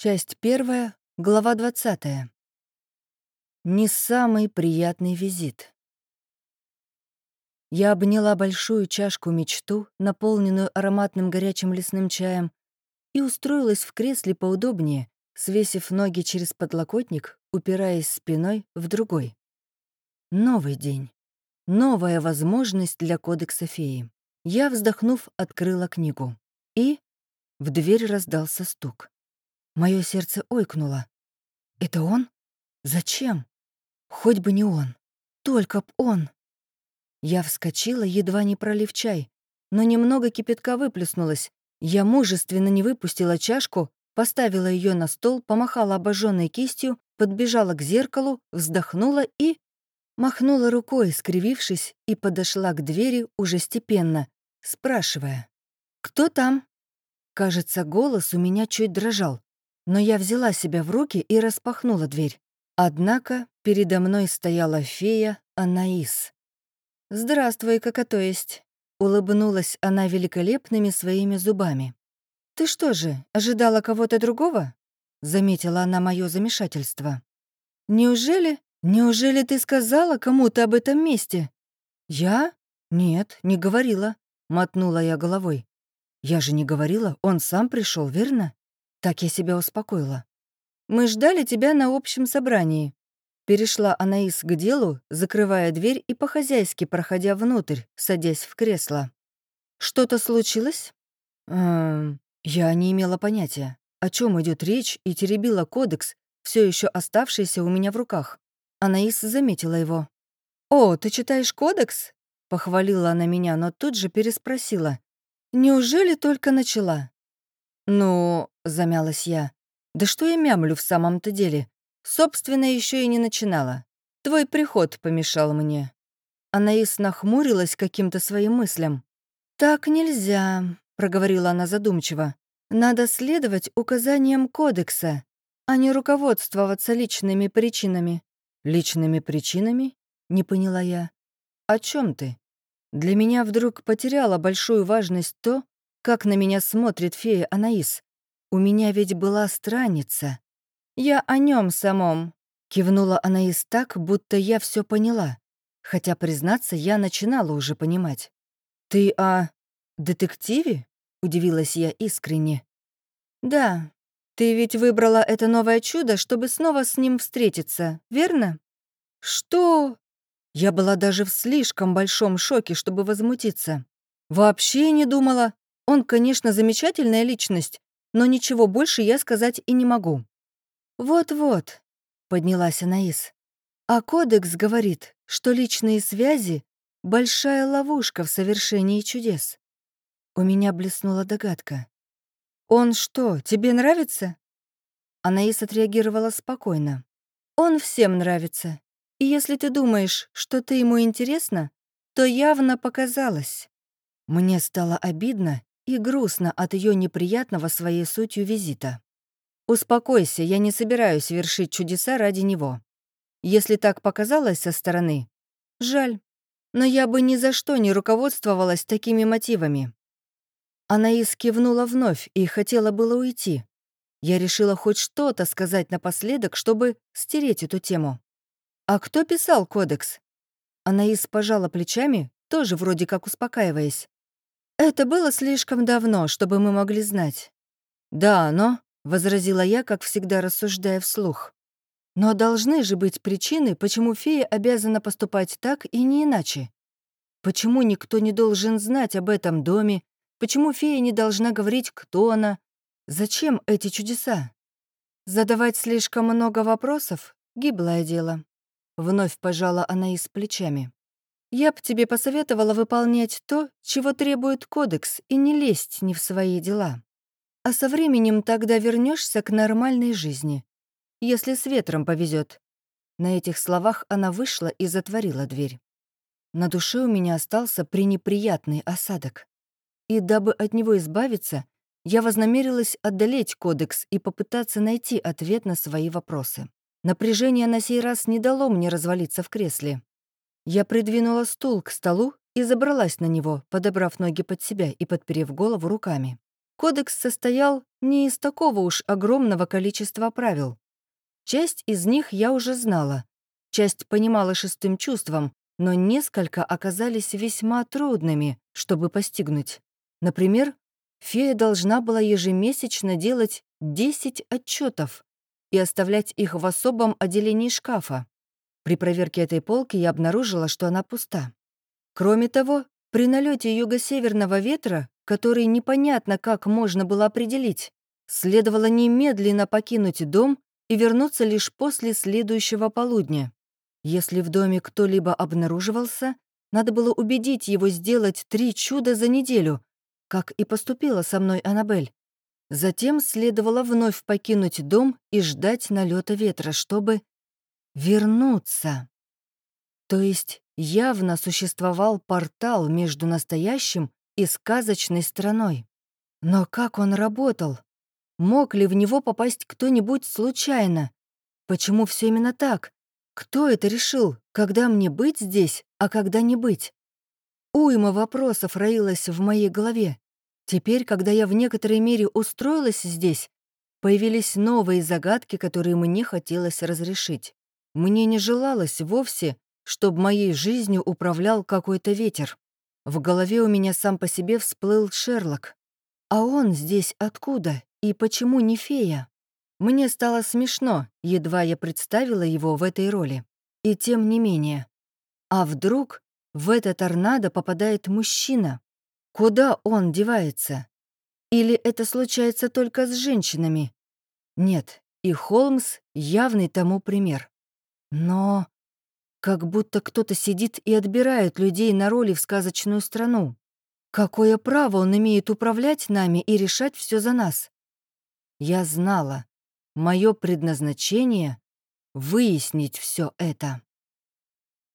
Часть первая, глава 20. Не самый приятный визит. Я обняла большую чашку мечту, наполненную ароматным горячим лесным чаем, и устроилась в кресле поудобнее, свесив ноги через подлокотник, упираясь спиной в другой. Новый день. Новая возможность для кодекса феи. Я, вздохнув, открыла книгу. И в дверь раздался стук. Мое сердце ойкнуло. «Это он? Зачем? Хоть бы не он. Только б он!» Я вскочила, едва не пролив чай, но немного кипятка выплеснулось. Я мужественно не выпустила чашку, поставила ее на стол, помахала обожженной кистью, подбежала к зеркалу, вздохнула и... Махнула рукой, скривившись, и подошла к двери уже степенно, спрашивая. «Кто там?» Кажется, голос у меня чуть дрожал но я взяла себя в руки и распахнула дверь. Однако передо мной стояла фея Анаис. «Здравствуй, как то есть», — улыбнулась она великолепными своими зубами. «Ты что же, ожидала кого-то другого?» — заметила она мое замешательство. «Неужели, неужели ты сказала кому-то об этом месте?» «Я? Нет, не говорила», — мотнула я головой. «Я же не говорила, он сам пришел, верно?» Так я себя успокоила. «Мы ждали тебя на общем собрании». Перешла Анаис к делу, закрывая дверь и по-хозяйски проходя внутрь, садясь в кресло. «Что-то случилось?» «Эм...» Я не имела понятия, о чем идет речь, и теребила кодекс, все еще оставшийся у меня в руках. Анаис заметила его. «О, ты читаешь кодекс?» — похвалила она меня, но тут же переспросила. «Неужели только начала?» «Ну, — замялась я, — да что я мямлю в самом-то деле? Собственно, еще и не начинала. Твой приход помешал мне». Анаис нахмурилась каким-то своим мыслям. «Так нельзя», — проговорила она задумчиво. «Надо следовать указаниям кодекса, а не руководствоваться личными причинами». «Личными причинами?» — не поняла я. «О чем ты?» Для меня вдруг потеряло большую важность то, как на меня смотрит фея Анаис. У меня ведь была странница. Я о нем самом. Кивнула Анаис так, будто я все поняла. Хотя, признаться, я начинала уже понимать. «Ты о детективе?» — удивилась я искренне. «Да. Ты ведь выбрала это новое чудо, чтобы снова с ним встретиться, верно?» «Что?» Я была даже в слишком большом шоке, чтобы возмутиться. Вообще не думала. Он, конечно, замечательная личность, но ничего больше я сказать и не могу». «Вот-вот», — поднялась Анаис. «А кодекс говорит, что личные связи — большая ловушка в совершении чудес». У меня блеснула догадка. «Он что, тебе нравится?» Анаис отреагировала спокойно. «Он всем нравится. И если ты думаешь, что ты ему интересна, то явно показалось». Мне стало обидно и грустно от ее неприятного своей сутью визита. «Успокойся, я не собираюсь вершить чудеса ради него. Если так показалось со стороны, жаль, но я бы ни за что не руководствовалась такими мотивами». Анаис кивнула вновь и хотела было уйти. Я решила хоть что-то сказать напоследок, чтобы стереть эту тему. «А кто писал кодекс?» Анаис пожала плечами, тоже вроде как успокаиваясь. Это было слишком давно, чтобы мы могли знать. Да, но, — возразила я, как всегда рассуждая вслух. Но должны же быть причины, почему фея обязана поступать так и не иначе. Почему никто не должен знать об этом доме? Почему фея не должна говорить, кто она? Зачем эти чудеса? Задавать слишком много вопросов — гиблое дело. Вновь пожала она и плечами. Я б тебе посоветовала выполнять то, чего требует кодекс, и не лезть не в свои дела. А со временем тогда вернешься к нормальной жизни, если с ветром повезет. На этих словах она вышла и затворила дверь. На душе у меня остался пренеприятный осадок. И дабы от него избавиться, я вознамерилась одолеть кодекс и попытаться найти ответ на свои вопросы. Напряжение на сей раз не дало мне развалиться в кресле. Я придвинула стул к столу и забралась на него, подобрав ноги под себя и подперев голову руками. Кодекс состоял не из такого уж огромного количества правил. Часть из них я уже знала, часть понимала шестым чувством, но несколько оказались весьма трудными, чтобы постигнуть. Например, фея должна была ежемесячно делать 10 отчетов и оставлять их в особом отделении шкафа. При проверке этой полки я обнаружила, что она пуста. Кроме того, при налете юго-северного ветра, который непонятно как можно было определить, следовало немедленно покинуть дом и вернуться лишь после следующего полудня. Если в доме кто-либо обнаруживался, надо было убедить его сделать три чуда за неделю, как и поступила со мной Аннабель. Затем следовало вновь покинуть дом и ждать налета ветра, чтобы вернуться. То есть явно существовал портал между настоящим и сказочной страной. Но как он работал? Мог ли в него попасть кто-нибудь случайно? Почему все именно так? Кто это решил, когда мне быть здесь, а когда не быть? Уйма вопросов роилась в моей голове. Теперь, когда я в некоторой мере устроилась здесь, появились новые загадки, которые мне хотелось разрешить. Мне не желалось вовсе, чтобы моей жизнью управлял какой-то ветер. В голове у меня сам по себе всплыл Шерлок. А он здесь откуда и почему не фея? Мне стало смешно, едва я представила его в этой роли. И тем не менее. А вдруг в это торнадо попадает мужчина? Куда он девается? Или это случается только с женщинами? Нет, и Холмс — явный тому пример. Но как будто кто-то сидит и отбирает людей на роли в сказочную страну. Какое право он имеет управлять нами и решать все за нас? Я знала, Мое предназначение — выяснить все это.